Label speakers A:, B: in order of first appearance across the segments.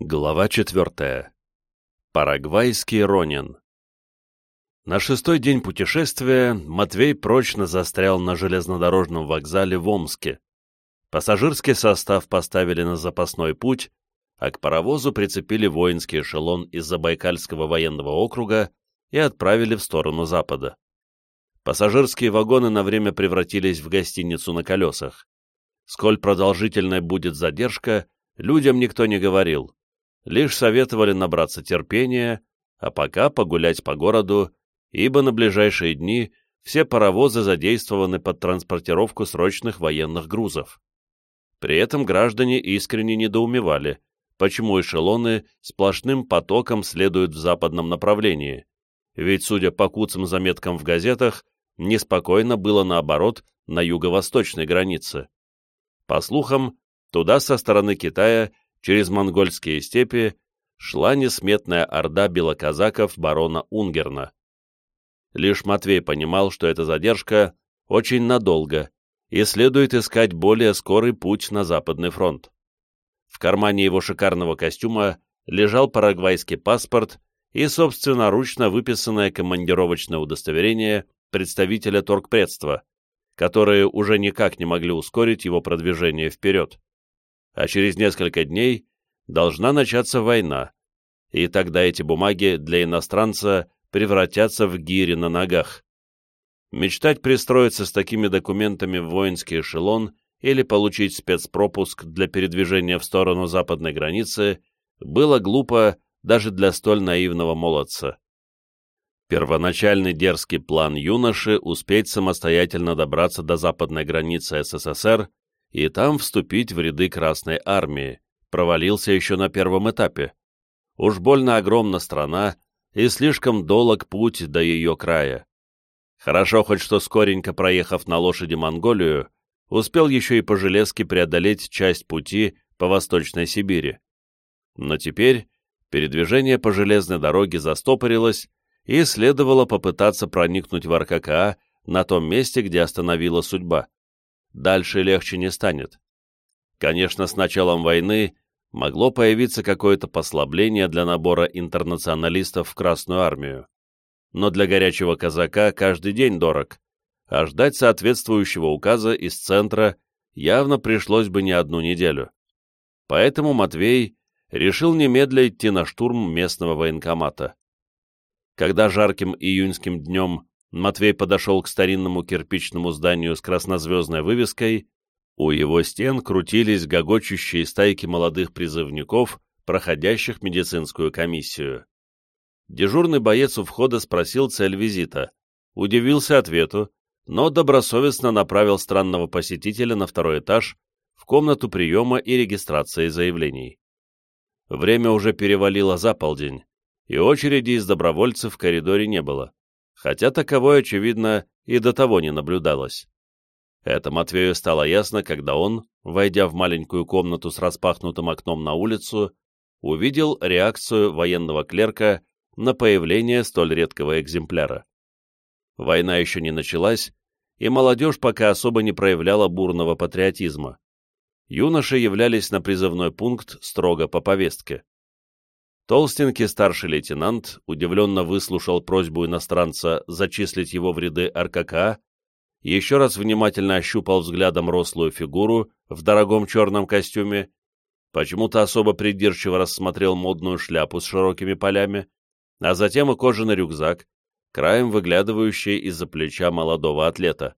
A: Глава четвертая. Парагвайский Ронин. На шестой день путешествия Матвей прочно застрял на железнодорожном вокзале в Омске. Пассажирский состав поставили на запасной путь, а к паровозу прицепили воинский эшелон из Забайкальского военного округа и отправили в сторону запада. Пассажирские вагоны на время превратились в гостиницу на колесах. Сколь продолжительной будет задержка, людям никто не говорил лишь советовали набраться терпения, а пока погулять по городу, ибо на ближайшие дни все паровозы задействованы под транспортировку срочных военных грузов. При этом граждане искренне недоумевали, почему эшелоны сплошным потоком следуют в западном направлении, ведь, судя по куцым заметкам в газетах, неспокойно было наоборот на юго-восточной границе. По слухам, туда со стороны Китая через монгольские степи шла несметная орда белоказаков барона Унгерна. Лишь Матвей понимал, что эта задержка очень надолго, и следует искать более скорый путь на Западный фронт. В кармане его шикарного костюма лежал парагвайский паспорт и собственноручно выписанное командировочное удостоверение представителя торгпредства, которые уже никак не могли ускорить его продвижение вперед а через несколько дней должна начаться война, и тогда эти бумаги для иностранца превратятся в гири на ногах. Мечтать пристроиться с такими документами в воинский эшелон или получить спецпропуск для передвижения в сторону западной границы было глупо даже для столь наивного молодца. Первоначальный дерзкий план юноши успеть самостоятельно добраться до западной границы СССР и там вступить в ряды Красной Армии, провалился еще на первом этапе. Уж больно огромна страна, и слишком долг путь до ее края. Хорошо хоть что скоренько проехав на лошади Монголию, успел еще и по железке преодолеть часть пути по Восточной Сибири. Но теперь передвижение по железной дороге застопорилось, и следовало попытаться проникнуть в РККА на том месте, где остановила судьба дальше легче не станет. Конечно, с началом войны могло появиться какое-то послабление для набора интернационалистов в Красную Армию. Но для горячего казака каждый день дорог, а ждать соответствующего указа из центра явно пришлось бы не одну неделю. Поэтому Матвей решил немедля идти на штурм местного военкомата. Когда жарким июньским днем Матвей подошел к старинному кирпичному зданию с краснозвездной вывеской. У его стен крутились гогочущие стайки молодых призывников, проходящих медицинскую комиссию. Дежурный боец у входа спросил цель визита, удивился ответу, но добросовестно направил странного посетителя на второй этаж, в комнату приема и регистрации заявлений. Время уже перевалило за полдень, и очереди из добровольцев в коридоре не было хотя таковой, очевидно, и до того не наблюдалось. Это Матвею стало ясно, когда он, войдя в маленькую комнату с распахнутым окном на улицу, увидел реакцию военного клерка на появление столь редкого экземпляра. Война еще не началась, и молодежь пока особо не проявляла бурного патриотизма. Юноши являлись на призывной пункт строго по повестке. Толстенький старший лейтенант удивленно выслушал просьбу иностранца зачислить его в ряды РКК, еще раз внимательно ощупал взглядом рослую фигуру в дорогом черном костюме, почему-то особо придирчиво рассмотрел модную шляпу с широкими полями, а затем и кожаный рюкзак, краем выглядывающий из-за плеча молодого атлета.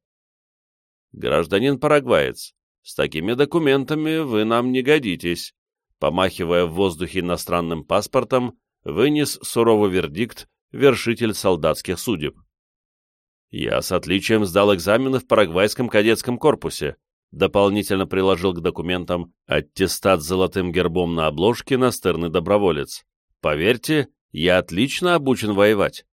A: «Гражданин парагваец, с такими документами вы нам не годитесь», помахивая в воздухе иностранным паспортом, вынес суровый вердикт вершитель солдатских судеб. Я с отличием сдал экзамены в парагвайском кадетском корпусе, дополнительно приложил к документам аттестат с золотым гербом на обложке настырный доброволец. Поверьте, я отлично обучен воевать.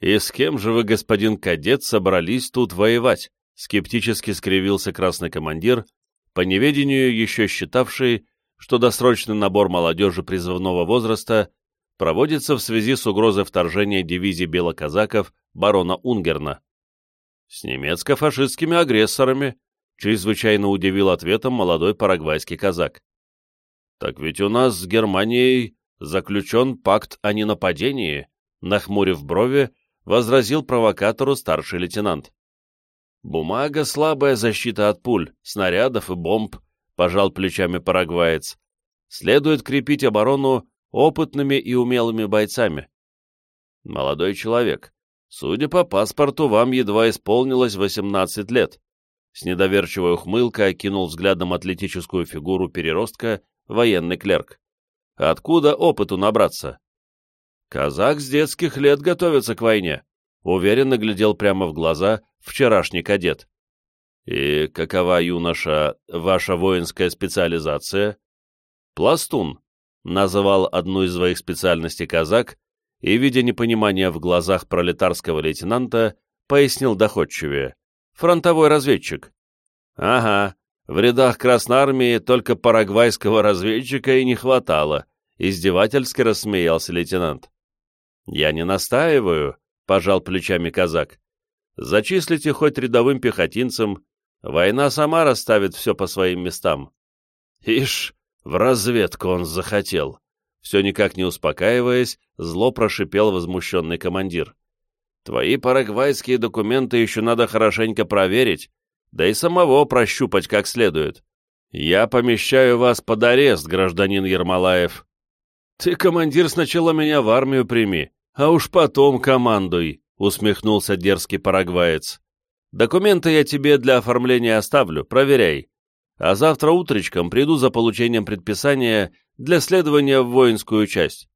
A: «И с кем же вы, господин кадет, собрались тут воевать?» скептически скривился красный командир, по неведению еще считавший, что досрочный набор молодежи призывного возраста проводится в связи с угрозой вторжения дивизии белоказаков барона Унгерна. С немецко-фашистскими агрессорами, чрезвычайно удивил ответом молодой парагвайский казак. Так ведь у нас с Германией заключен пакт о ненападении, нахмурив брови, возразил провокатору старший лейтенант. Бумага — слабая защита от пуль, снарядов и бомб, пожал плечами парагваец. Следует крепить оборону опытными и умелыми бойцами. Молодой человек, судя по паспорту, вам едва исполнилось 18 лет. С недоверчивой ухмылкой окинул взглядом атлетическую фигуру переростка военный клерк. Откуда опыту набраться? Казак с детских лет готовится к войне. Уверенно глядел прямо в глаза вчерашний кадет. И какова, юноша, ваша воинская специализация? Пластун, называл одну из своих специальностей казак, и, видя непонимание в глазах пролетарского лейтенанта, пояснил доходчивее. Фронтовой разведчик. Ага, в рядах Красной Армии только парагвайского разведчика и не хватало, издевательски рассмеялся лейтенант. Я не настаиваю, пожал плечами казак. Зачислите хоть рядовым пехотинцем, война сама расставит все по своим местам. Ишь, в разведку он захотел. Все никак не успокаиваясь, зло прошипел возмущенный командир. Твои парагвайские документы еще надо хорошенько проверить, да и самого прощупать как следует. Я помещаю вас под арест, гражданин Ермолаев. Ты, командир, сначала меня в армию прими, а уж потом командуй, усмехнулся дерзкий парагваец. Документы я тебе для оформления оставлю, проверяй. А завтра утречком приду за получением предписания для следования в воинскую часть.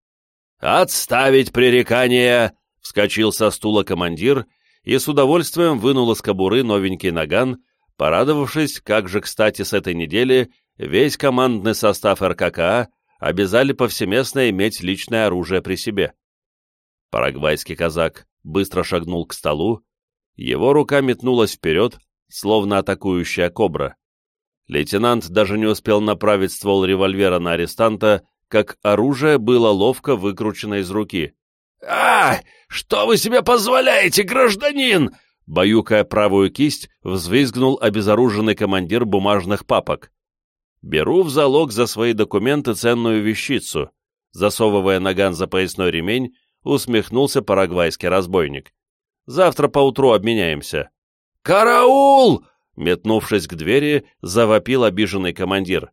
A: «Отставить пререкания!» — вскочил со стула командир и с удовольствием вынул из кобуры новенький наган, порадовавшись, как же, кстати, с этой недели весь командный состав РККА обязали повсеместно иметь личное оружие при себе. Парагвайский казак быстро шагнул к столу, его рука метнулась вперед, словно атакующая кобра. Лейтенант даже не успел направить ствол револьвера на арестанта, как оружие было ловко выкручено из руки. «А, что вы себе позволяете, гражданин?» Баюкая правую кисть, взвизгнул обезоруженный командир бумажных папок. «Беру в залог за свои документы ценную вещицу», засовывая наган за поясной ремень, усмехнулся парагвайский разбойник. «Завтра поутру обменяемся». «Караул!» Метнувшись к двери, завопил обиженный командир.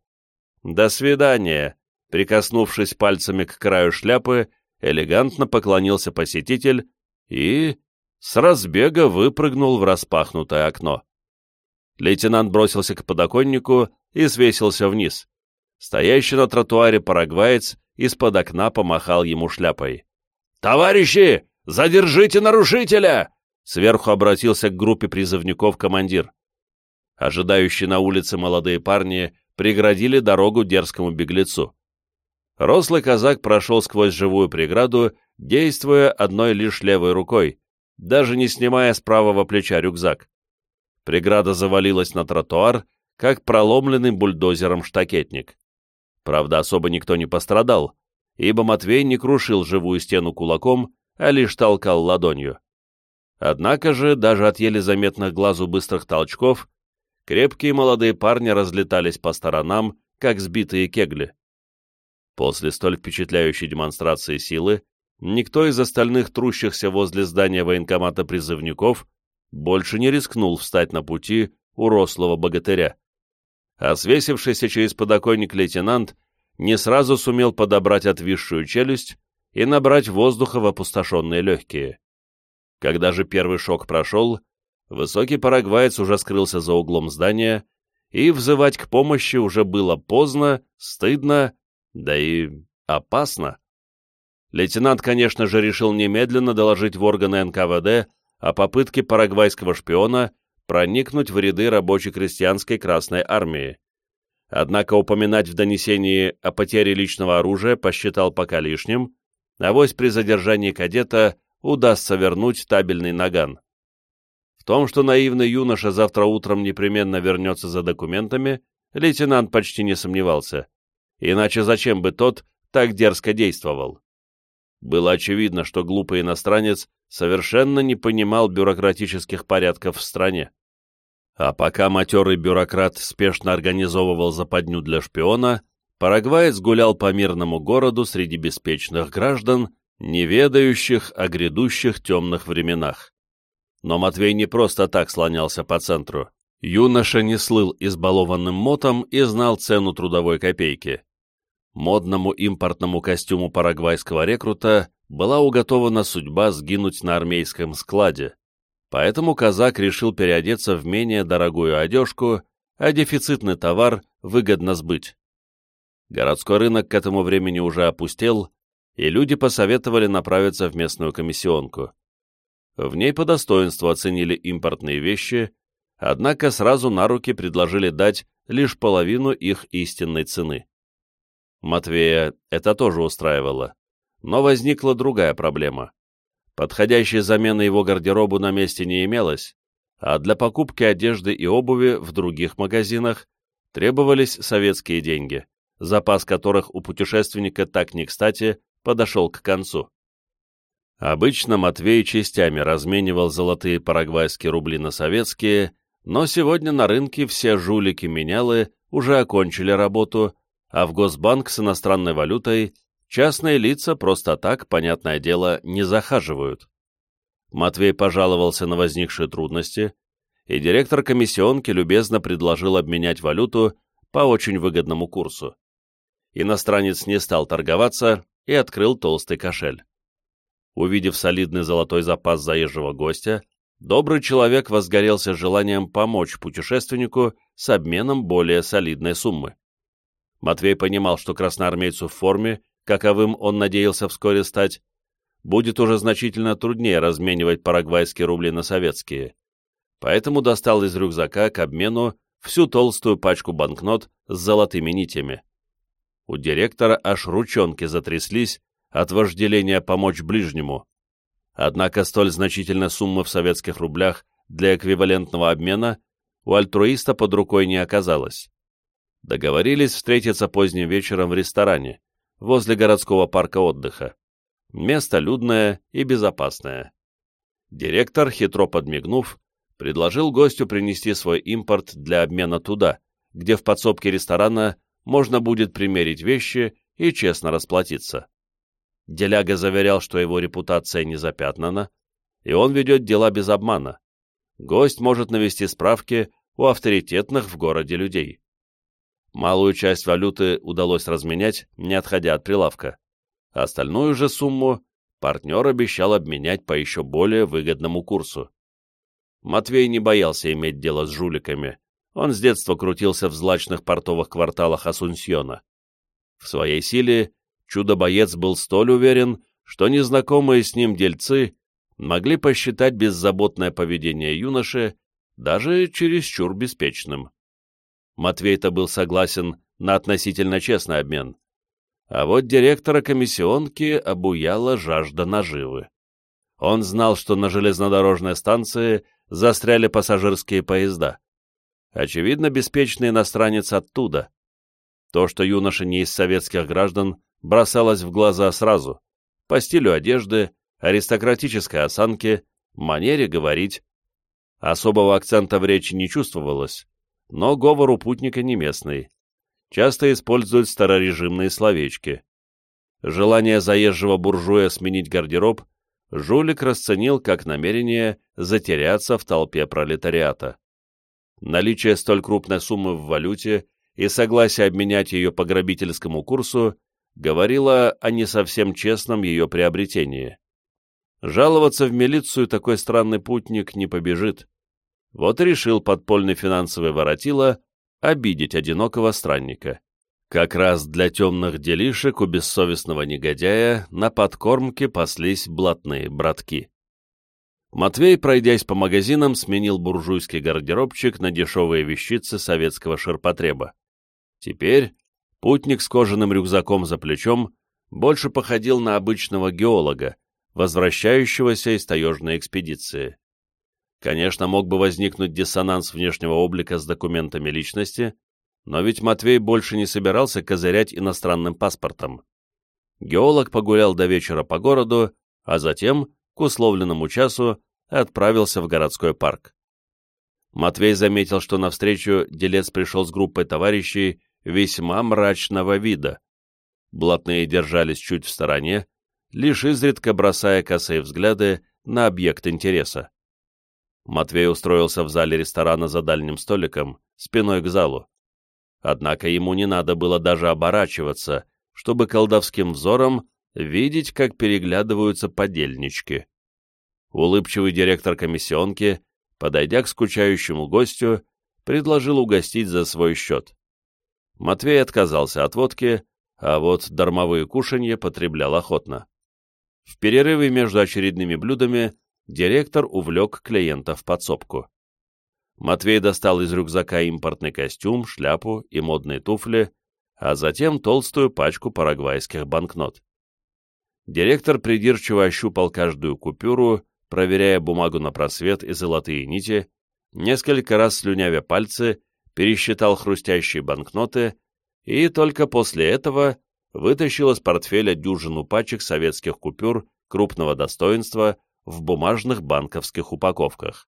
A: «До свидания!» Прикоснувшись пальцами к краю шляпы, элегантно поклонился посетитель и с разбега выпрыгнул в распахнутое окно. Лейтенант бросился к подоконнику и свесился вниз. Стоящий на тротуаре парагваец из-под окна помахал ему шляпой. «Товарищи, задержите нарушителя!» Сверху обратился к группе призывников командир. Ожидающие на улице молодые парни преградили дорогу дерзкому беглецу. Рослый казак прошел сквозь живую преграду, действуя одной лишь левой рукой, даже не снимая с правого плеча рюкзак. Преграда завалилась на тротуар, как проломленный бульдозером штакетник. Правда, особо никто не пострадал, ибо Матвей не крушил живую стену кулаком, а лишь толкал ладонью. Однако же, даже от еле заметных глазу быстрых толчков, крепкие молодые парни разлетались по сторонам, как сбитые кегли. После столь впечатляющей демонстрации силы, никто из остальных трущихся возле здания военкомата призывников больше не рискнул встать на пути у рослого богатыря. А через подоконник лейтенант не сразу сумел подобрать отвисшую челюсть и набрать воздуха в опустошенные легкие. Когда же первый шок прошел, высокий парагваец уже скрылся за углом здания, и взывать к помощи уже было поздно, стыдно, да и опасно. Лейтенант, конечно же, решил немедленно доложить в органы НКВД о попытке парагвайского шпиона проникнуть в ряды рабоче-крестьянской Красной Армии. Однако упоминать в донесении о потере личного оружия посчитал пока лишним, а вось при задержании кадета удастся вернуть табельный наган. В том, что наивный юноша завтра утром непременно вернется за документами, лейтенант почти не сомневался. Иначе зачем бы тот так дерзко действовал? Было очевидно, что глупый иностранец совершенно не понимал бюрократических порядков в стране. А пока матерый бюрократ спешно организовывал западню для шпиона, парагваец гулял по мирному городу среди беспечных граждан, не ведающих о грядущих темных временах. Но Матвей не просто так слонялся по центру. Юноша не слыл избалованным мотом и знал цену трудовой копейки. Модному импортному костюму парагвайского рекрута была уготована судьба сгинуть на армейском складе, поэтому казак решил переодеться в менее дорогую одежку, а дефицитный товар выгодно сбыть. Городской рынок к этому времени уже опустел, и люди посоветовали направиться в местную комиссионку. В ней по достоинству оценили импортные вещи, однако сразу на руки предложили дать лишь половину их истинной цены. Матвея это тоже устраивало, но возникла другая проблема. Подходящей замены его гардеробу на месте не имелось, а для покупки одежды и обуви в других магазинах требовались советские деньги, запас которых у путешественника так не кстати подошел к концу. Обычно Матвей частями разменивал золотые парагвайские рубли на советские, но сегодня на рынке все жулики-менялы уже окончили работу, а в Госбанк с иностранной валютой частные лица просто так, понятное дело, не захаживают. Матвей пожаловался на возникшие трудности, и директор комиссионки любезно предложил обменять валюту по очень выгодному курсу. Иностранец не стал торговаться и открыл толстый кошель. Увидев солидный золотой запас заезжего гостя, добрый человек возгорелся желанием помочь путешественнику с обменом более солидной суммы. Матвей понимал, что красноармейцу в форме, каковым он надеялся вскоре стать, будет уже значительно труднее разменивать парагвайские рубли на советские. Поэтому достал из рюкзака к обмену всю толстую пачку банкнот с золотыми нитями. У директора аж ручонки затряслись от вожделения помочь ближнему. Однако столь значительная сумма в советских рублях для эквивалентного обмена у альтруиста под рукой не оказалось. Договорились встретиться поздним вечером в ресторане, возле городского парка отдыха. Место людное и безопасное. Директор, хитро подмигнув, предложил гостю принести свой импорт для обмена туда, где в подсобке ресторана можно будет примерить вещи и честно расплатиться. Деляга заверял, что его репутация не запятнана, и он ведет дела без обмана. Гость может навести справки у авторитетных в городе людей. Малую часть валюты удалось разменять, не отходя от прилавка. Остальную же сумму партнер обещал обменять по еще более выгодному курсу. Матвей не боялся иметь дело с жуликами, он с детства крутился в злачных портовых кварталах Асунсьона. В своей силе чудо-боец был столь уверен, что незнакомые с ним дельцы могли посчитать беззаботное поведение юноши даже чересчур беспечным. Матвей-то был согласен на относительно честный обмен. А вот директора комиссионки обуяла жажда наживы. Он знал, что на железнодорожной станции застряли пассажирские поезда. Очевидно, беспечный иностранец оттуда. То, что юноша не из советских граждан, бросалось в глаза сразу. По стилю одежды, аристократической осанке, манере говорить. Особого акцента в речи не чувствовалось, но говор у путника не местный. Часто используют старорежимные словечки. Желание заезжего буржуя сменить гардероб жулик расценил как намерение затеряться в толпе пролетариата. Наличие столь крупной суммы в валюте и согласие обменять ее по грабительскому курсу говорило о не совсем честном ее приобретении. Жаловаться в милицию такой странный путник не побежит. Вот решил подпольный финансовый воротило обидеть одинокого странника. Как раз для темных делишек у бессовестного негодяя на подкормке паслись блатные братки. Матвей, пройдясь по магазинам, сменил буржуйский гардеробчик на дешевые вещицы советского ширпотреба. Теперь путник с кожаным рюкзаком за плечом больше походил на обычного геолога, возвращающегося из таежной экспедиции. Конечно, мог бы возникнуть диссонанс внешнего облика с документами личности, но ведь Матвей больше не собирался козырять иностранным паспортом. Геолог погулял до вечера по городу, а затем к условленному часу отправился в городской парк. Матвей заметил, что навстречу делец пришел с группой товарищей весьма мрачного вида. Блатные держались чуть в стороне, лишь изредка бросая косые взгляды на объект интереса. Матвей устроился в зале ресторана за дальним столиком, спиной к залу. Однако ему не надо было даже оборачиваться, чтобы колдовским взором видеть, как переглядываются подельнички. Улыбчивый директор комиссионки, подойдя к скучающему гостю, предложил угостить за свой счет. Матвей отказался от водки, а вот дармовые кушанья потреблял охотно. В перерыве между очередными блюдами директор увлек клиента в подсобку. Матвей достал из рюкзака импортный костюм, шляпу и модные туфли, а затем толстую пачку парагвайских банкнот. Директор придирчиво ощупал каждую купюру, проверяя бумагу на просвет и золотые нити, несколько раз слюнявя пальцы, пересчитал хрустящие банкноты и только после этого вытащил из портфеля дюжину пачек советских купюр крупного достоинства в бумажных банковских упаковках.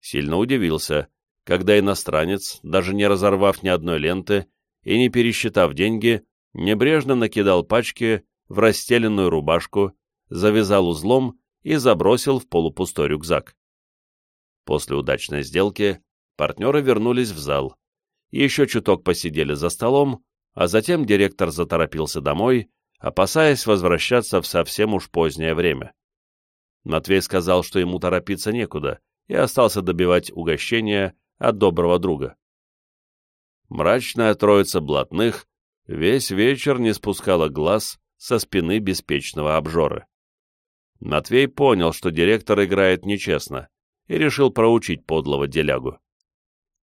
A: Сильно удивился, когда иностранец, даже не разорвав ни одной ленты и не пересчитав деньги, небрежно накидал пачки в расстеленную рубашку, завязал узлом и забросил в полупустой рюкзак. После удачной сделки партнеры вернулись в зал, еще чуток посидели за столом, а затем директор заторопился домой, опасаясь возвращаться в совсем уж позднее время. Матвей сказал, что ему торопиться некуда, и остался добивать угощения от доброго друга. Мрачная троица блатных весь вечер не спускала глаз со спины беспечного обжора. Матвей понял, что директор играет нечестно, и решил проучить подлого делягу.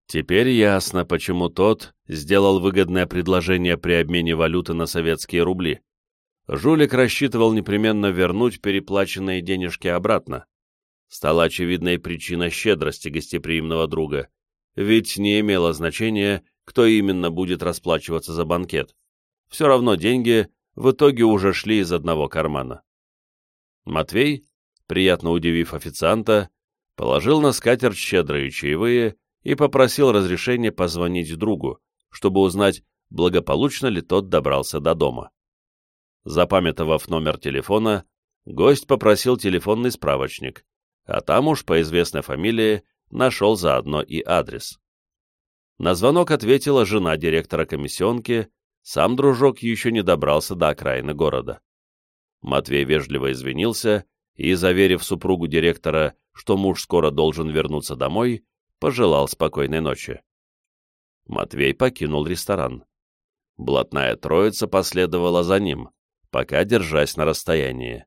A: Теперь ясно, почему тот сделал выгодное предложение при обмене валюты на советские рубли. Жулик рассчитывал непременно вернуть переплаченные денежки обратно. Стала очевидной причина щедрости гостеприимного друга, ведь не имело значения, кто именно будет расплачиваться за банкет. Все равно деньги в итоге уже шли из одного кармана. Матвей, приятно удивив официанта, положил на скатерть щедрые чаевые и попросил разрешения позвонить другу, чтобы узнать, благополучно ли тот добрался до дома. Запамятовав номер телефона, гость попросил телефонный справочник, а там уж по известной фамилии нашел заодно и адрес. На звонок ответила жена директора комиссионки, сам дружок еще не добрался до окраины города. Матвей вежливо извинился и, заверив супругу директора, что муж скоро должен вернуться домой, пожелал спокойной ночи. Матвей покинул ресторан. Блатная троица последовала за ним, пока держась на расстоянии.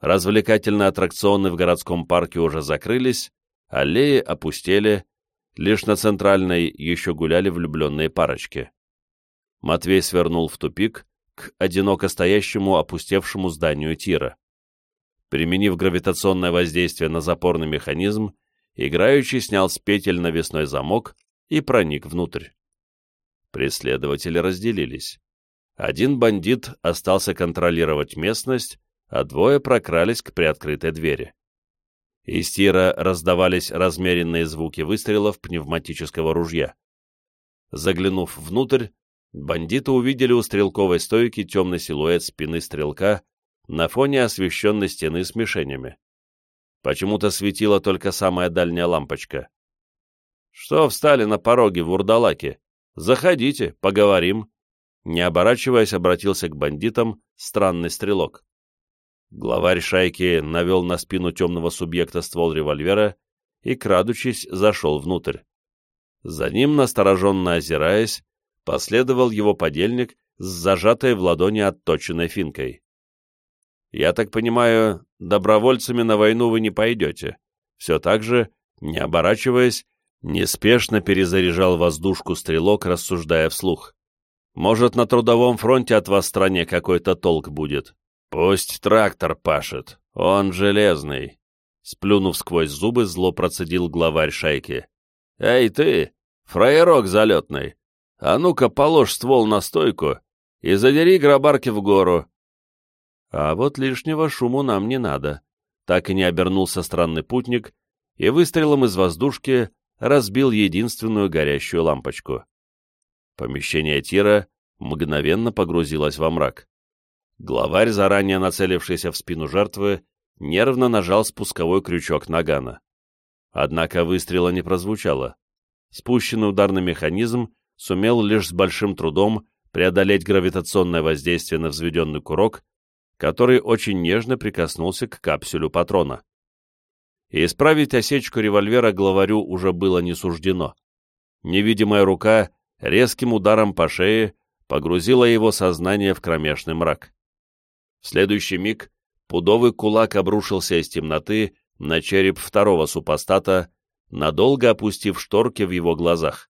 A: Развлекательные аттракционы в городском парке уже закрылись, аллеи опустели, лишь на центральной еще гуляли влюбленные парочки. Матвей свернул в тупик к одиноко стоящему опустевшему зданию тира. Применив гравитационное воздействие на запорный механизм, играючи снял с петель навесной замок и проник внутрь. Преследователи разделились. Один бандит остался контролировать местность, а двое прокрались к приоткрытой двери. Из тира раздавались размеренные звуки выстрелов пневматического ружья. Заглянув внутрь, бандиты увидели у стрелковой стойки темный силуэт спины стрелка на фоне освещенной стены с мишенями. Почему-то светила только самая дальняя лампочка. «Что встали на пороге в урдалаке? Заходите, поговорим!» Не оборачиваясь, обратился к бандитам странный стрелок. Главарь шайки навел на спину темного субъекта ствол револьвера и, крадучись, зашел внутрь. За ним, настороженно озираясь, последовал его подельник с зажатой в ладони отточенной финкой. «Я так понимаю, добровольцами на войну вы не пойдете?» Все так же, не оборачиваясь, неспешно перезаряжал воздушку стрелок, рассуждая вслух. «Может, на трудовом фронте от вас стране какой-то толк будет? Пусть трактор пашет, он железный!» Сплюнув сквозь зубы, зло процедил главарь шайки. «Эй ты, фраерок залетный, а ну-ка положь ствол на стойку и задери гробарки в гору, а вот лишнего шуму нам не надо. Так и не обернулся странный путник и выстрелом из воздушки разбил единственную горящую лампочку. Помещение тира мгновенно погрузилось во мрак. Главарь, заранее нацелившийся в спину жертвы, нервно нажал спусковой крючок нагана. Однако выстрела не прозвучало. Спущенный ударный механизм сумел лишь с большим трудом преодолеть гравитационное воздействие на взведенный курок, который очень нежно прикоснулся к капсюлю патрона. И исправить осечку револьвера главарю уже было не суждено. Невидимая рука резким ударом по шее погрузила его сознание в кромешный мрак. В следующий миг пудовый кулак обрушился из темноты на череп второго супостата, надолго опустив шторки в его глазах.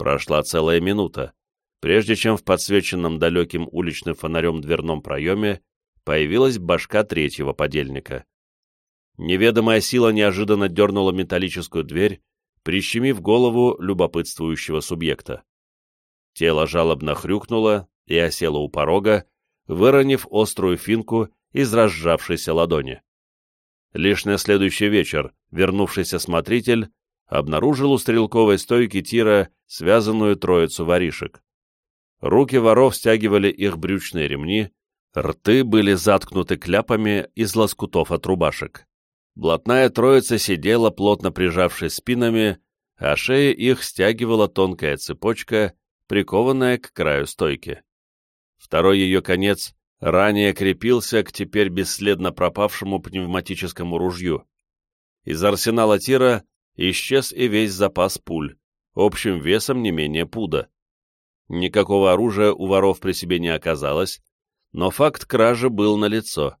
A: Прошла целая минута, прежде чем в подсвеченном далеким уличным фонарем дверном проеме появилась башка третьего подельника. Неведомая сила неожиданно дернула металлическую дверь, прищемив голову любопытствующего субъекта. Тело жалобно хрюкнуло и осело у порога, выронив острую финку из разжавшейся ладони. Лишь на следующий вечер вернувшийся смотритель обнаружил у стрелковой стойки тира связанную троицу воришек. Руки воров стягивали их брючные ремни, рты были заткнуты кляпами из лоскутов от рубашек. Блатная троица сидела, плотно прижавшись спинами, а шея их стягивала тонкая цепочка, прикованная к краю стойки. Второй ее конец ранее крепился к теперь бесследно пропавшему пневматическому ружью. Из арсенала тира исчез и весь запас пуль, общим весом не менее пуда. Никакого оружия у воров при себе не оказалось, но факт кражи был налицо.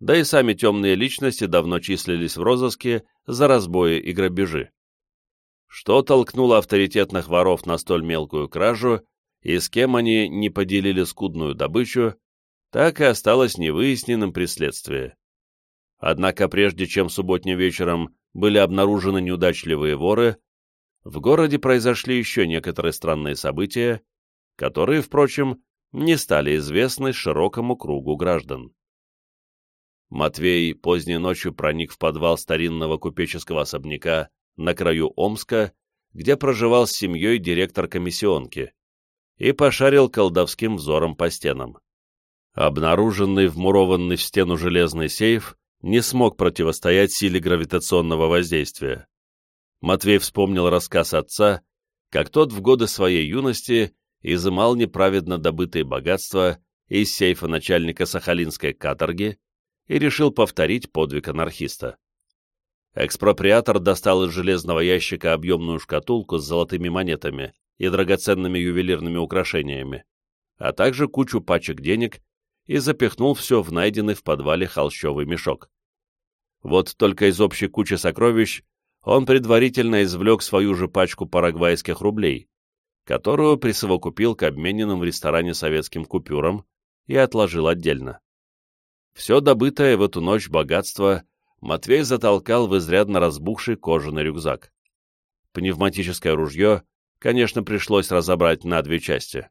A: Да и сами темные личности давно числились в розыске за разбои и грабежи. Что толкнуло авторитетных воров на столь мелкую кражу, и с кем они не поделили скудную добычу, так и осталось невыясненным при следствии. Однако прежде чем субботним вечером были обнаружены неудачливые воры, в городе произошли еще некоторые странные события, которые, впрочем, не стали известны широкому кругу граждан. Матвей поздней ночью проник в подвал старинного купеческого особняка на краю Омска, где проживал с семьей директор комиссионки, и пошарил колдовским взором по стенам. Обнаруженный вмурованный в стену железный сейф не смог противостоять силе гравитационного воздействия. Матвей вспомнил рассказ отца, как тот в годы своей юности изымал неправедно добытые богатства из сейфа начальника Сахалинской каторги и решил повторить подвиг анархиста. Экспроприатор достал из железного ящика объемную шкатулку с золотыми монетами и драгоценными ювелирными украшениями, а также кучу пачек денег и запихнул все в найденный в подвале холщовый мешок. Вот только из общей кучи сокровищ он предварительно извлек свою же пачку парагвайских рублей, которую присовокупил к обмененным в ресторане советским купюрам и отложил отдельно. Все добытое в эту ночь богатство Матвей затолкал в изрядно разбухший кожаный рюкзак. Пневматическое ружье, конечно, пришлось разобрать на две части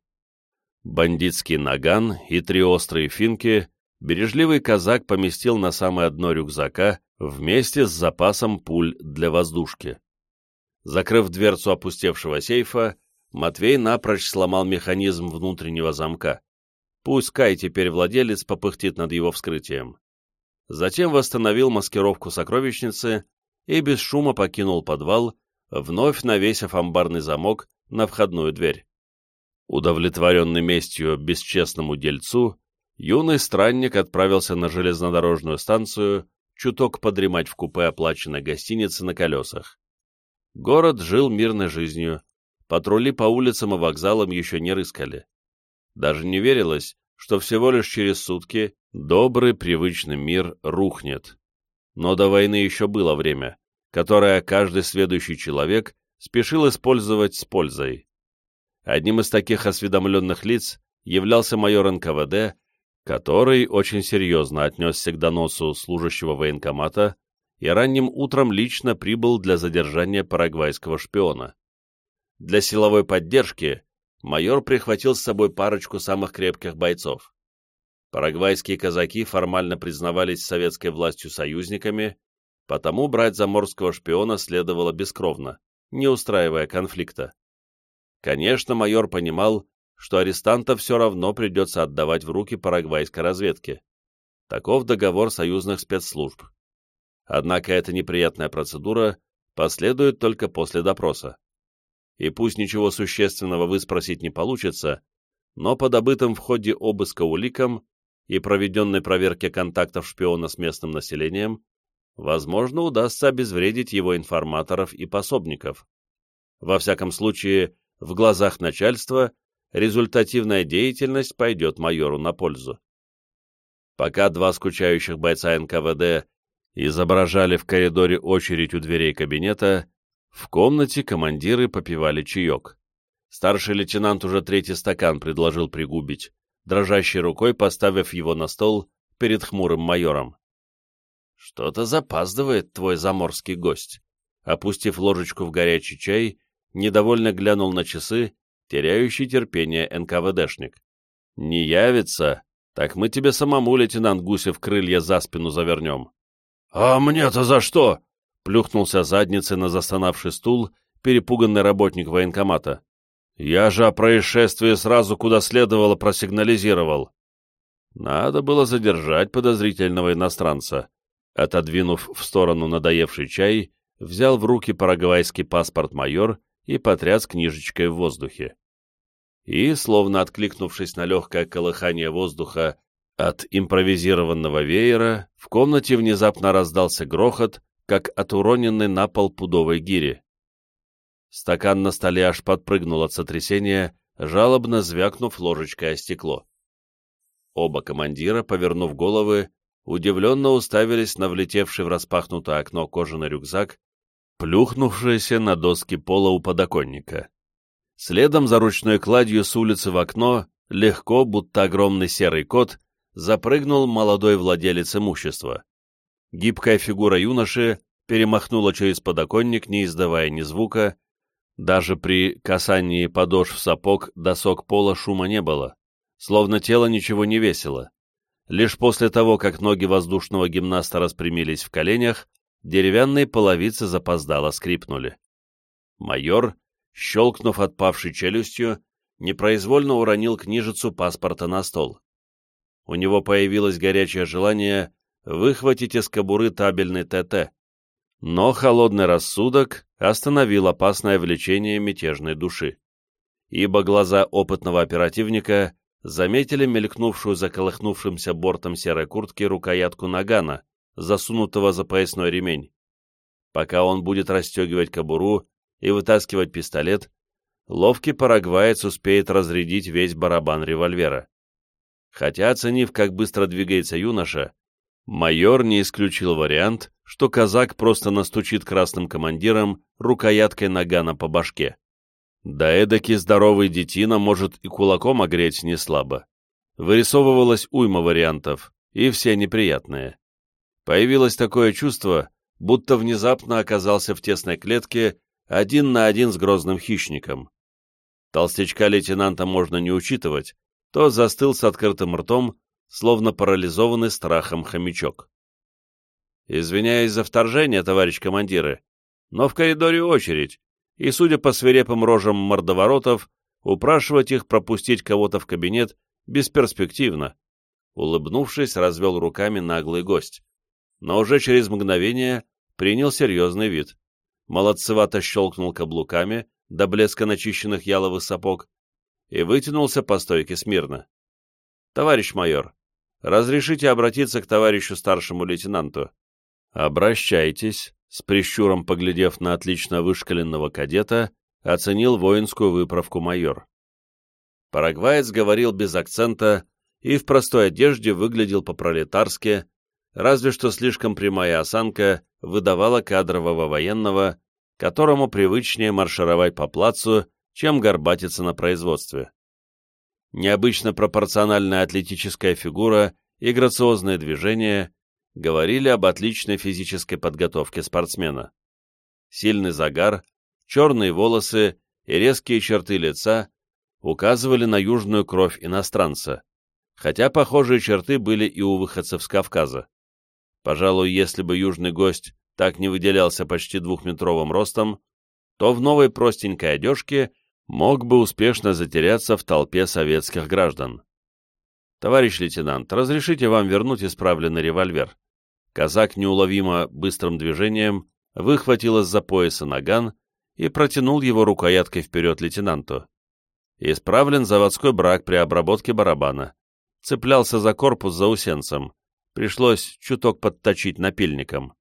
A: бандитский наган и три острые финки бережливый казак поместил на самое дно рюкзака вместе с запасом пуль для воздушки. Закрыв дверцу опустевшего сейфа, Матвей напрочь сломал механизм внутреннего замка. Пусть Кай теперь владелец попыхтит над его вскрытием. Затем восстановил маскировку сокровищницы и без шума покинул подвал, вновь навесив амбарный замок на входную дверь. Удовлетворенный местью бесчестному дельцу, юный странник отправился на железнодорожную станцию чуток подремать в купе оплаченной гостиницы на колесах. Город жил мирной жизнью, патрули по улицам и вокзалам еще не рыскали. Даже не верилось, что всего лишь через сутки добрый привычный мир рухнет. Но до войны еще было время, которое каждый следующий человек спешил использовать с пользой. Одним из таких осведомленных лиц являлся майор НКВД, который очень серьезно отнесся к доносу служащего военкомата и ранним утром лично прибыл для задержания парагвайского шпиона. Для силовой поддержки майор прихватил с собой парочку самых крепких бойцов. Парагвайские казаки формально признавались советской властью союзниками, потому брать заморского шпиона следовало бескровно, не устраивая конфликта. Конечно, майор понимал, что арестанта все равно придется отдавать в руки парагвайской разведки. Таков договор союзных спецслужб. Однако эта неприятная процедура последует только после допроса. И пусть ничего существенного выспросить не получится, но по добытым в ходе обыска уликам и проведенной проверке контактов шпиона с местным населением, возможно, удастся обезвредить его информаторов и пособников. Во всяком случае, в глазах начальства результативная деятельность пойдет майору на пользу. Пока два скучающих бойца НКВД изображали в коридоре очередь у дверей кабинета, в комнате командиры попивали чаек. Старший лейтенант уже третий стакан предложил пригубить, дрожащей рукой поставив его на стол перед хмурым майором. «Что-то запаздывает твой заморский гость». Опустив ложечку в горячий чай, недовольно глянул на часы, теряющий терпение НКВДшник. «Не явится, так мы тебе самому, лейтенант Гусев, крылья за спину завернем». «А мне-то за что?» — плюхнулся задницей на застонавший стул перепуганный работник военкомата. «Я же о происшествии сразу куда следовало просигнализировал». Надо было задержать подозрительного иностранца. Отодвинув в сторону надоевший чай, взял в руки парагвайский паспорт майор и потряс книжечкой в воздухе. И, словно откликнувшись на легкое колыхание воздуха от импровизированного веера, в комнате внезапно раздался грохот, как от уроненной на пол пудовой гири. Стакан на столе аж подпрыгнул от сотрясения, жалобно звякнув ложечкой о стекло. Оба командира, повернув головы, удивленно уставились на влетевший в распахнутое окно кожаный рюкзак, плюхнувшийся на доски пола у подоконника. Следом за ручной кладью с улицы в окно, легко, будто огромный серый кот, запрыгнул молодой владелец имущества. Гибкая фигура юноши перемахнула через подоконник, не издавая ни звука, даже при касании подошв сапог досок пола шума не было, словно тело ничего не весило. Лишь после того, как ноги воздушного гимнаста распрямились в коленях, деревянные половицы запоздало скрипнули. Майор, щелкнув отпавшей челюстью, непроизвольно уронил книжицу паспорта на стол. У него появилось горячее желание выхватить из кобуры табельный ТТ, но холодный рассудок остановил опасное влечение мятежной души, ибо глаза опытного оперативника заметили мелькнувшую за колыхнувшимся бортом серой куртки рукоятку нагана, засунутого за поясной ремень. Пока он будет расстегивать кобуру и вытаскивать пистолет, ловкий парагваец успеет разрядить весь барабан револьвера. Хотя, оценив, как быстро двигается юноша, майор не исключил вариант, что казак просто настучит красным командирам рукояткой нагана по башке. Да эдаки здоровый детина может и кулаком огреть не слабо. Вырисовывалось уйма вариантов, и все неприятные. Появилось такое чувство, будто внезапно оказался в тесной клетке один на один с грозным хищником. Толстячка-лейтенанта можно не учитывать, то застыл с открытым ртом, словно парализованный страхом хомячок. «Извиняюсь за вторжение, товарищ командиры, но в коридоре очередь, и, судя по свирепым рожам мордоворотов, упрашивать их пропустить кого-то в кабинет бесперспективно». Улыбнувшись, развел руками наглый гость. Но уже через мгновение принял серьезный вид. Молодцевато щелкнул каблуками до блеска начищенных яловых сапог, и вытянулся по стойке смирно. «Товарищ майор, разрешите обратиться к товарищу старшему лейтенанту?» «Обращайтесь», — с прищуром поглядев на отлично вышкаленного кадета, оценил воинскую выправку майор. Парагваец говорил без акцента и в простой одежде выглядел по-пролетарски, разве что слишком прямая осанка выдавала кадрового военного, которому привычнее маршировать по плацу чем горбатиться на производстве. Необычно пропорциональная атлетическая фигура и грациозные движения говорили об отличной физической подготовке спортсмена. Сильный загар, черные волосы и резкие черты лица указывали на южную кровь иностранца, хотя похожие черты были и у выходцев с Кавказа. Пожалуй, если бы южный гость так не выделялся почти двухметровым ростом, то в новой простенькой одежке мог бы успешно затеряться в толпе советских граждан. «Товарищ лейтенант, разрешите вам вернуть исправленный револьвер?» Казак неуловимо быстрым движением выхватил из-за пояса наган и протянул его рукояткой вперед лейтенанту. Исправлен заводской брак при обработке барабана. Цеплялся за корпус заусенцем. Пришлось чуток подточить напильником.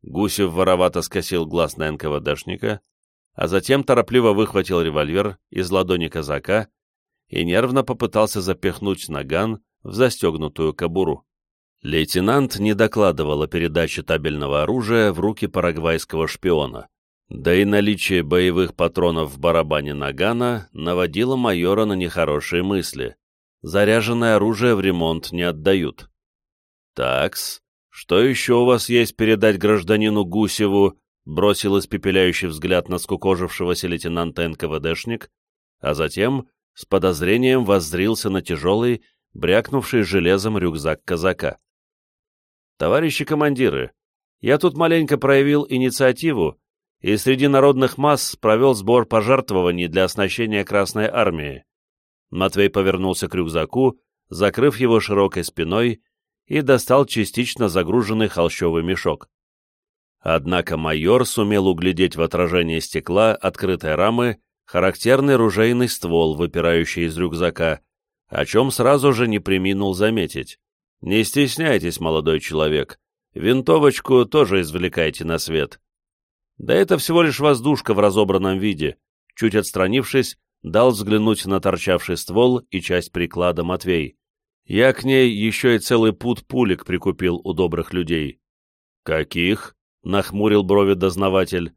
A: Гусев воровато скосил глаз на НКВДшника, а затем торопливо выхватил револьвер из ладони казака и нервно попытался запихнуть наган в застегнутую кобуру. Лейтенант не докладывал о передаче табельного оружия в руки парагвайского шпиона. Да и наличие боевых патронов в барабане нагана наводило майора на нехорошие мысли. Заряженное оружие в ремонт не отдают. «Такс, что еще у вас есть передать гражданину Гусеву?» бросил испепеляющий взгляд на скукожившегося лейтенанта НКВДшник, а затем с подозрением воззрился на тяжелый, брякнувший железом рюкзак казака. «Товарищи командиры, я тут маленько проявил инициативу и среди народных масс провел сбор пожертвований для оснащения Красной Армии». Матвей повернулся к рюкзаку, закрыв его широкой спиной, и достал частично загруженный холщовый мешок. Однако майор сумел углядеть в отражении стекла открытой рамы характерный ружейный ствол, выпирающий из рюкзака, о чем сразу же не приминул заметить. Не стесняйтесь, молодой человек, винтовочку тоже извлекайте на свет. Да это всего лишь воздушка в разобранном виде. Чуть отстранившись, дал взглянуть на торчавший ствол и часть приклада Матвей. Я к ней еще и целый пут пулек прикупил у добрых людей. Каких? Нахмурил брови дознаватель.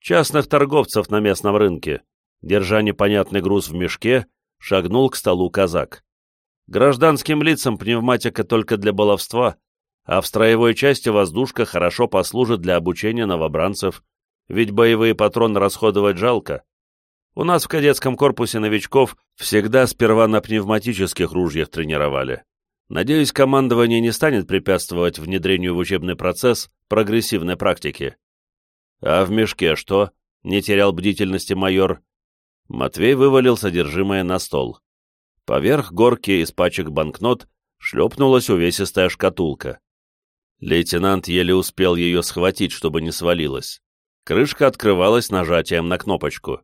A: Частных торговцев на местном рынке. Держа непонятный груз в мешке, шагнул к столу казак. Гражданским лицам пневматика только для баловства, а в строевой части воздушка хорошо послужит для обучения новобранцев, ведь боевые патроны расходовать жалко. У нас в кадетском корпусе новичков всегда сперва на пневматических ружьях тренировали. Надеюсь, командование не станет препятствовать внедрению в учебный процесс прогрессивной практики. А в мешке что? Не терял бдительности майор. Матвей вывалил содержимое на стол. Поверх горки из пачек банкнот шлепнулась увесистая шкатулка. Лейтенант еле успел ее схватить, чтобы не свалилась. Крышка открывалась нажатием на кнопочку.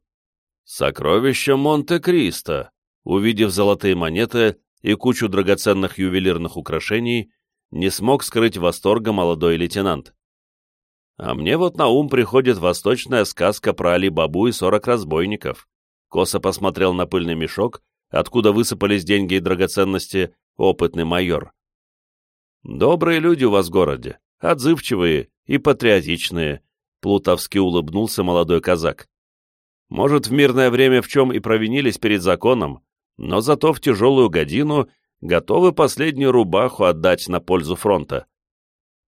A: «Сокровище Монте-Кристо!» Увидев золотые монеты и кучу драгоценных ювелирных украшений, не смог скрыть восторга молодой лейтенант. А мне вот на ум приходит восточная сказка про Али-Бабу и сорок разбойников. Косо посмотрел на пыльный мешок откуда высыпались деньги и драгоценности, опытный майор. «Добрые люди у вас в городе, отзывчивые и патриотичные», — плутовски улыбнулся молодой казак. «Может, в мирное время в чем и провинились перед законом, но зато в тяжелую годину готовы последнюю рубаху отдать на пользу фронта».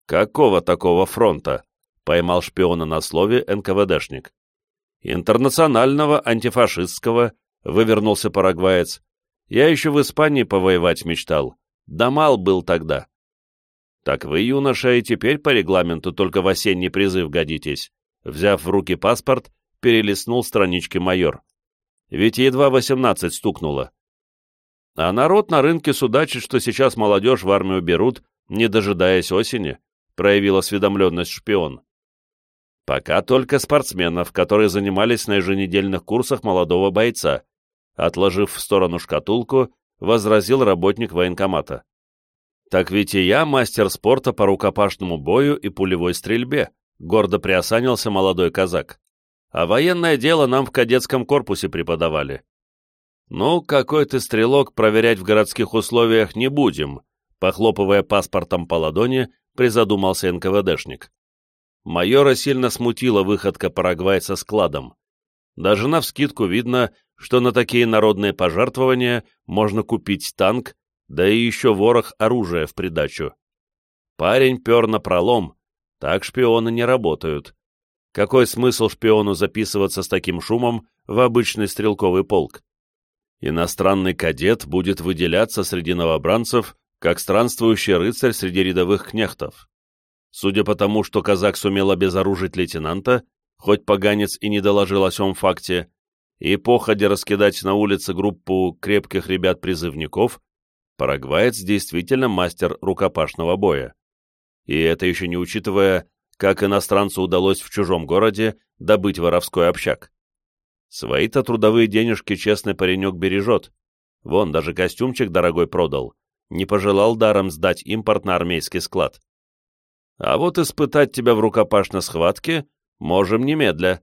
A: «Какого такого фронта?» — поймал шпиона на слове НКВДшник. «Интернационального, антифашистского, вывернулся парагваец. Я еще в Испании повоевать мечтал. Да мал был тогда. Так вы, юноша, и теперь по регламенту только в осенний призыв годитесь. Взяв в руки паспорт, перелистнул странички майор. Ведь едва восемнадцать стукнуло. А народ на рынке судачит, что сейчас молодежь в армию берут, не дожидаясь осени, проявил осведомленность шпион. Пока только спортсменов, которые занимались на еженедельных курсах молодого бойца, Отложив в сторону шкатулку, возразил работник военкомата. «Так ведь и я мастер спорта по рукопашному бою и пулевой стрельбе», гордо приосанился молодой казак. «А военное дело нам в кадетском корпусе преподавали». «Ну, какой ты стрелок, проверять в городских условиях не будем», похлопывая паспортом по ладони, призадумался НКВДшник. Майора сильно смутила выходка парагвайца с кладом. Даже навскидку видно, что на такие народные пожертвования можно купить танк, да и еще ворох оружия в придачу. Парень пер на пролом, так шпионы не работают. Какой смысл шпиону записываться с таким шумом в обычный стрелковый полк? Иностранный кадет будет выделяться среди новобранцев, как странствующий рыцарь среди рядовых кнехтов. Судя по тому, что казак сумел обезоружить лейтенанта, хоть поганец и не доложил о сём факте, и походе раскидать на улице группу крепких ребят-призывников, парагваец действительно мастер рукопашного боя. И это еще не учитывая, как иностранцу удалось в чужом городе добыть воровской общак. Свои-то трудовые денежки честный паренек бережет. Вон, даже костюмчик дорогой продал. Не пожелал даром сдать импорт на армейский склад. А вот испытать тебя в рукопашной схватке можем немедля.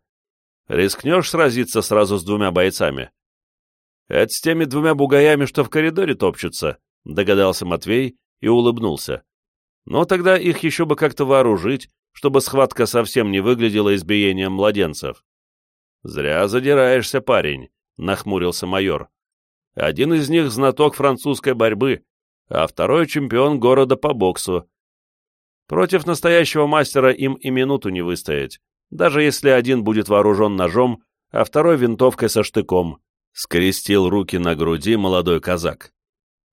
A: Рискнешь сразиться сразу с двумя бойцами? Это с теми двумя бугаями, что в коридоре топчутся, догадался Матвей и улыбнулся. Но тогда их еще бы как-то вооружить, чтобы схватка совсем не выглядела избиением младенцев. «Зря задираешься, парень», — нахмурился майор. «Один из них знаток французской борьбы, а второй чемпион города по боксу. Против настоящего мастера им и минуту не выстоять, даже если один будет вооружен ножом, а второй винтовкой со штыком», — скрестил руки на груди молодой казак.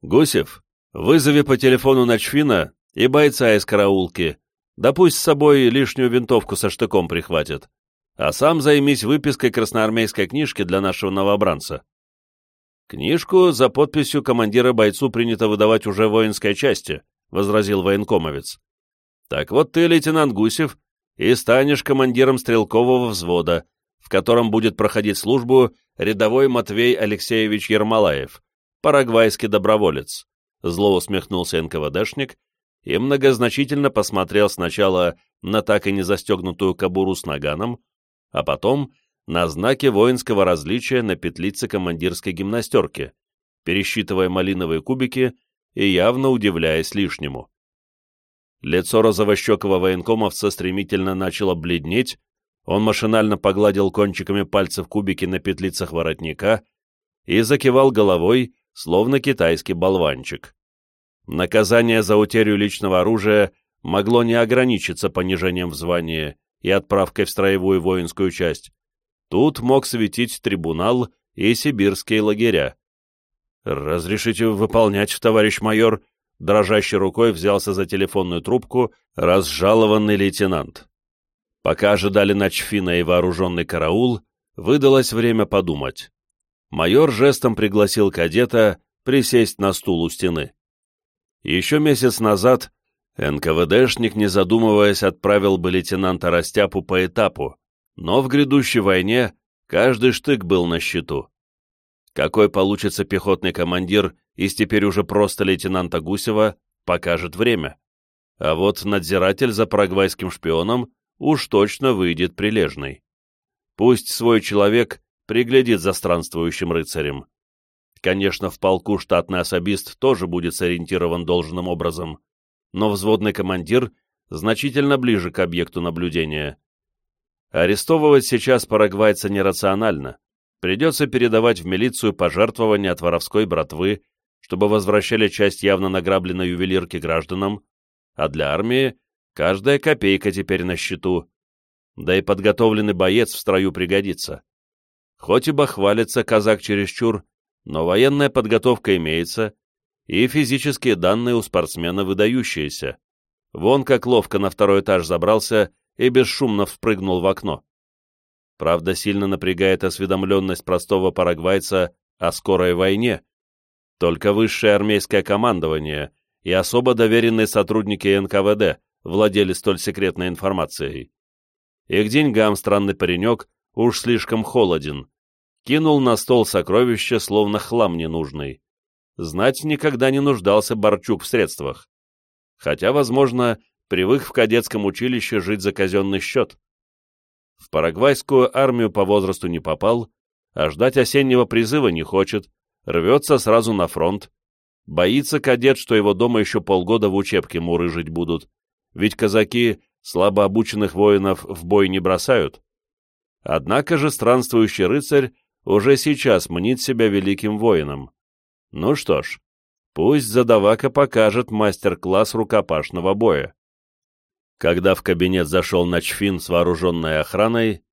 A: «Гусев, вызови по телефону Ночфина и бойца из караулки, да пусть с собой лишнюю винтовку со штыком прихватит, а сам займись выпиской красноармейской книжки для нашего новобранца. Книжку за подписью командира бойцу принято выдавать уже воинской части, возразил военкомовец. Так вот ты, лейтенант Гусев, и станешь командиром стрелкового взвода, в котором будет проходить службу рядовой Матвей Алексеевич Ермолаев, парагвайский доброволец. Зло усмехнулся НКВДшник и многозначительно посмотрел сначала на так и не застегнутую кобуру с наганом, а потом на знаки воинского различия на петлице командирской гимнастерки, пересчитывая малиновые кубики и явно удивляясь лишнему. Лицо розовощекого военкомовца стремительно начало бледнеть, он машинально погладил кончиками пальцев кубики на петлицах воротника и закивал головой, словно китайский болванчик. Наказание за утерю личного оружия могло не ограничиться понижением в звании и отправкой в строевую воинскую часть. Тут мог светить трибунал и сибирские лагеря. «Разрешите выполнять, товарищ майор?» Дрожащей рукой взялся за телефонную трубку разжалованный лейтенант. Пока ожидали Начфина и вооруженный караул, выдалось время подумать. Майор жестом пригласил кадета присесть на стул у стены. Еще месяц назад НКВДшник, не задумываясь, отправил бы лейтенанта Растяпу по этапу, но в грядущей войне каждый штык был на счету. Какой получится пехотный командир из теперь уже просто лейтенанта Гусева, покажет время. А вот надзиратель за парагвайским шпионом уж точно выйдет прилежный. Пусть свой человек приглядит за странствующим рыцарем. Конечно, в полку штатный особист тоже будет сориентирован должным образом, но взводный командир значительно ближе к объекту наблюдения. Арестовывать сейчас парагвайца нерационально. Придется передавать в милицию пожертвования от воровской братвы, чтобы возвращали часть явно награбленной ювелирки гражданам, а для армии каждая копейка теперь на счету. Да и подготовленный боец в строю пригодится. Хоть и бахвалится казак чересчур, но военная подготовка имеется, и физические данные у спортсмена выдающиеся. Вон как ловко на второй этаж забрался и бесшумно впрыгнул в окно. Правда, сильно напрягает осведомленность простого парагвайца о скорой войне. Только высшее армейское командование и особо доверенные сотрудники НКВД владели столь секретной информацией. И к деньгам странный паренек уж слишком холоден, кинул на стол сокровище, словно хлам ненужный. Знать никогда не нуждался Борчук в средствах. Хотя, возможно, привык в кадетском училище жить за казенный счет. В парагвайскую армию по возрасту не попал, а ждать осеннего призыва не хочет, рвется сразу на фронт. Боится кадет, что его дома еще полгода в учебке мурыжить будут, ведь казаки слабо обученных воинов в бой не бросают. Однако же странствующий рыцарь уже сейчас мнит себя великим воином. Ну что ж, пусть Задавака покажет мастер-класс рукопашного боя. Когда в кабинет зашел Начфин с вооруженной охраной,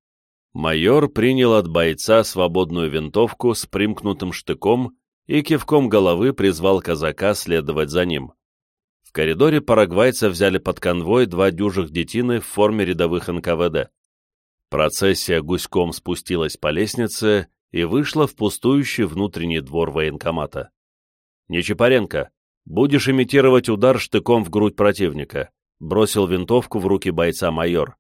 A: майор принял от бойца свободную винтовку с примкнутым штыком и кивком головы призвал казака следовать за ним. В коридоре парагвайца взяли под конвой два дюжих детины в форме рядовых НКВД. Процессия гуськом спустилась по лестнице и вышла в пустующий внутренний двор военкомата. «Нечапаренко, будешь имитировать удар штыком в грудь противника», бросил винтовку в руки бойца майор.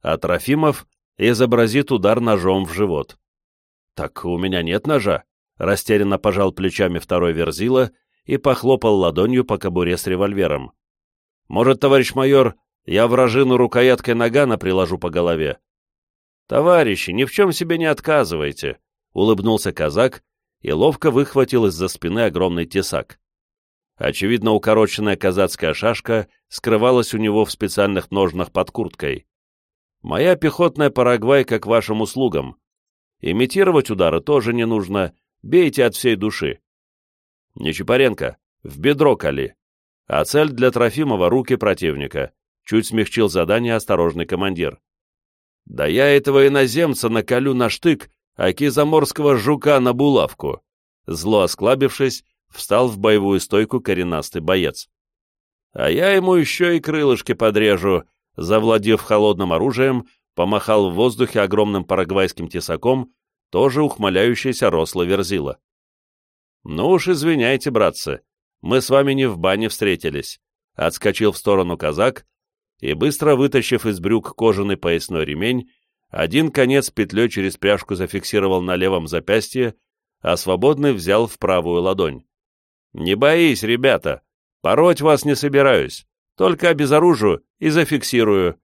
A: А Трофимов изобразит удар ножом в живот. «Так у меня нет ножа», — растерянно пожал плечами второй верзила и похлопал ладонью по кобуре с револьвером. «Может, товарищ майор, я вражину рукояткой нагана приложу по голове?» «Товарищи, ни в чем себе не отказывайте», — улыбнулся казак и ловко выхватил из-за спины огромный тесак. Очевидно, укороченная казацкая шашка скрывалась у него в специальных ножнах под курткой. «Моя пехотная парагвайка к вашим услугам. Имитировать удары тоже не нужно, бейте от всей души». «Нечипаренко, в бедро кали. А цель для Трофимова — руки противника», — чуть смягчил задание осторожный командир. «Да я этого иноземца наколю на штык, аки заморского жука на булавку», зло осклабившись, встал в боевую стойку коренастый боец. А я ему еще и крылышки подрежу, завладев холодным оружием, помахал в воздухе огромным парагвайским тесаком, тоже ухмыляющийся рослый верзила. «Ну уж извиняйте, братцы, мы с вами не в бане встретились», отскочил в сторону казак и, быстро вытащив из брюк кожаный поясной ремень, один конец петлей через пряжку зафиксировал на левом запястье, а свободный взял в правую ладонь. «Не боись, ребята, пороть вас не собираюсь, только обезоружу и зафиксирую».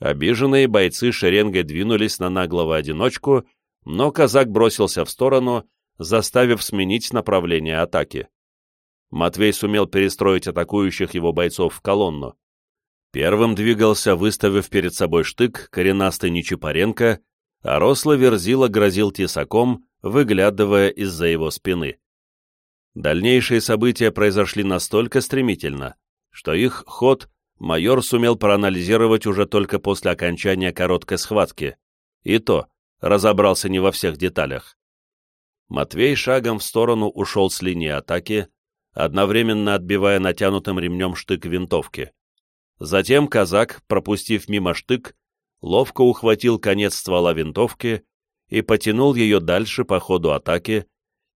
A: Обиженные бойцы шеренгой двинулись на наглого одиночку, но казак бросился в сторону, заставив сменить направление атаки. Матвей сумел перестроить атакующих его бойцов в колонну. Первым двигался, выставив перед собой штык, коренастый Нечипаренко, а рослый Верзила грозил тесаком, выглядывая из-за его спины. Дальнейшие события произошли настолько стремительно, что их ход майор сумел проанализировать уже только после окончания короткой схватки, и то разобрался не во всех деталях. Матвей шагом в сторону ушел с линии атаки, одновременно отбивая натянутым ремнем штык винтовки. Затем казак, пропустив мимо штык, ловко ухватил конец ствола винтовки и потянул ее дальше по ходу атаки,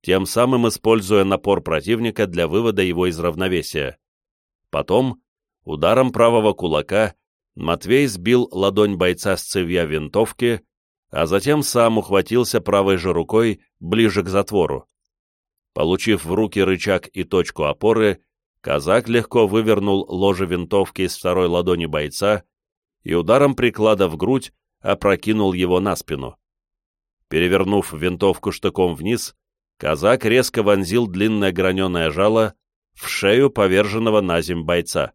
A: тем самым используя напор противника для вывода его из равновесия. Потом, ударом правого кулака, Матвей сбил ладонь бойца с цевья винтовки, а затем сам ухватился правой же рукой ближе к затвору. Получив в руки рычаг и точку опоры, казак легко вывернул ложе винтовки из второй ладони бойца и ударом приклада в грудь опрокинул его на спину. Перевернув винтовку штыком вниз, казак резко вонзил длинное граненое жало в шею поверженного на земь бойца.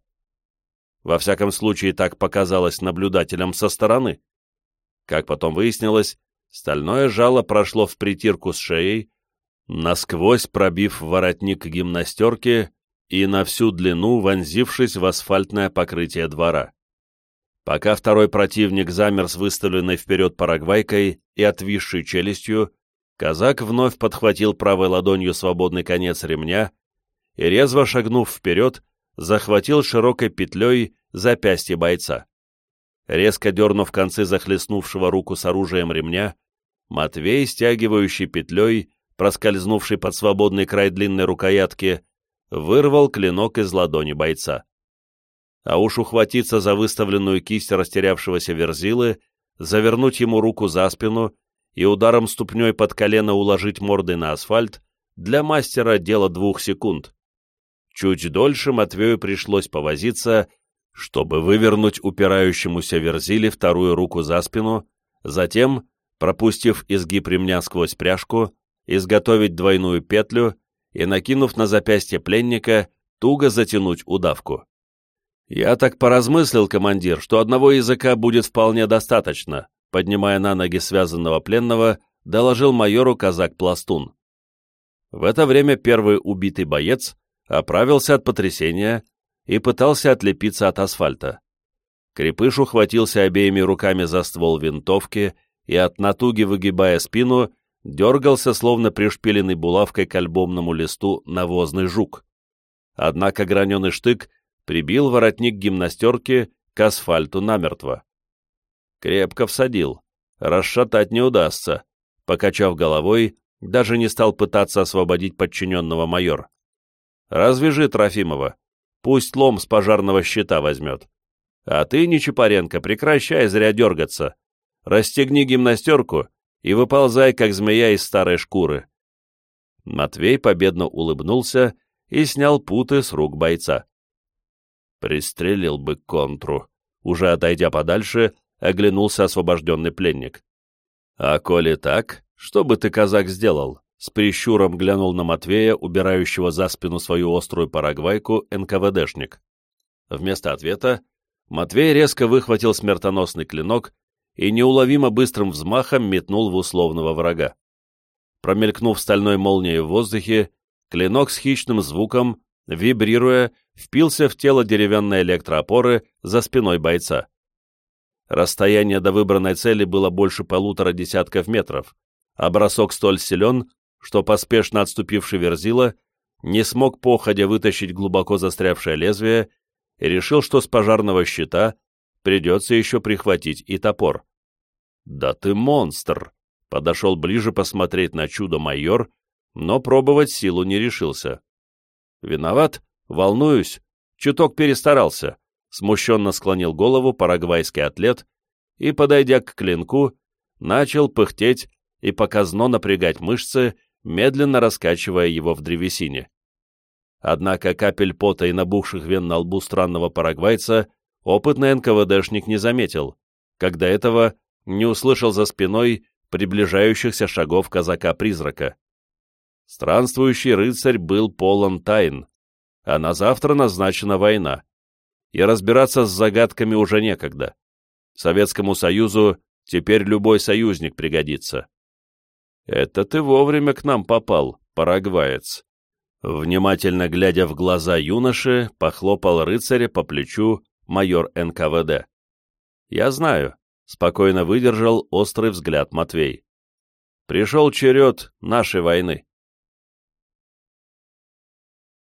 A: Во всяком случае, так показалось наблюдателям со стороны. Как потом выяснилось, стальное жало прошло в притирку с шеей, насквозь пробив воротник гимнастерки и на всю длину вонзившись в асфальтное покрытие двора. Пока второй противник замер с выставленной вперед парагвайкой и отвисшей челюстью, Казак вновь подхватил правой ладонью свободный конец ремня и, резво шагнув вперед, захватил широкой петлей запястье бойца. Резко дернув концы захлестнувшего руку с оружием ремня, Матвей, стягивающий петлей, проскользнувший под свободный край длинной рукоятки, вырвал клинок из ладони бойца. А уж ухватиться за выставленную кисть растерявшегося верзилы, завернуть ему руку за спину и ударом ступней под колено уложить мордой на асфальт, для мастера дело двух секунд. Чуть дольше Матвею пришлось повозиться, чтобы вывернуть упирающемуся верзиле вторую руку за спину, затем, пропустив изгиб ремня сквозь пряжку, изготовить двойную петлю и, накинув на запястье пленника, туго затянуть удавку. «Я так поразмыслил, командир, что одного языка будет вполне достаточно», поднимая на ноги связанного пленного, доложил майору казак-пластун. В это время первый убитый боец оправился от потрясения и пытался отлепиться от асфальта. Крепыш ухватился обеими руками за ствол винтовки и от натуги, выгибая спину, дергался, словно пришпиленный булавкой к альбомному листу навозный жук. Однако граненый штык прибил воротник гимнастерки к асфальту намертво. Крепко всадил. Расшатать не удастся, покачав головой, даже не стал пытаться освободить подчиненного майор. «Развяжи Трофимова, пусть лом с пожарного щита возьмет. А ты, Нечапаренко, прекращай зря дергаться. Расстегни гимнастерку и выползай, как змея из старой шкуры». Матвей победно улыбнулся и снял путы с рук бойца. Пристрелил бы контру. Уже отойдя подальше, оглянулся освобожденный пленник. «А коли так, что бы ты, казак, сделал?» С прищуром глянул на Матвея, убирающего за спину свою острую парагвайку, НКВДшник. Вместо ответа Матвей резко выхватил смертоносный клинок и неуловимо быстрым взмахом метнул в условного врага. Промелькнув стальной молнией в воздухе, клинок с хищным звуком, вибрируя, впился в тело деревянной электроопоры за спиной бойца. Расстояние до выбранной цели было больше полутора десятков метров, а бросок столь силен, что поспешно отступивший Верзила не смог походя вытащить глубоко застрявшее лезвие и решил, что с пожарного щита придется еще прихватить и топор. «Да ты монстр!» — подошел ближе посмотреть на чудо майор, но пробовать силу не решился. «Виноват? Волнуюсь. Чуток перестарался», — смущенно склонил голову парагвайский атлет и, подойдя к клинку, начал пыхтеть и показно напрягать мышцы, медленно раскачивая его в древесине. Однако капель пота и набухших вен на лбу странного парагвайца опытный НКВДшник не заметил, когда этого не услышал за спиной приближающихся шагов казака-призрака. Странствующий рыцарь был полон тайн, а на завтра назначена война, и разбираться с загадками уже некогда. Советскому Союзу теперь любой союзник пригодится. «Это ты вовремя к нам попал, парагваец». Внимательно глядя в глаза юноши, похлопал рыцаря по плечу майор НКВД. «Я знаю», — спокойно выдержал острый взгляд Матвей. «Пришел черед нашей войны.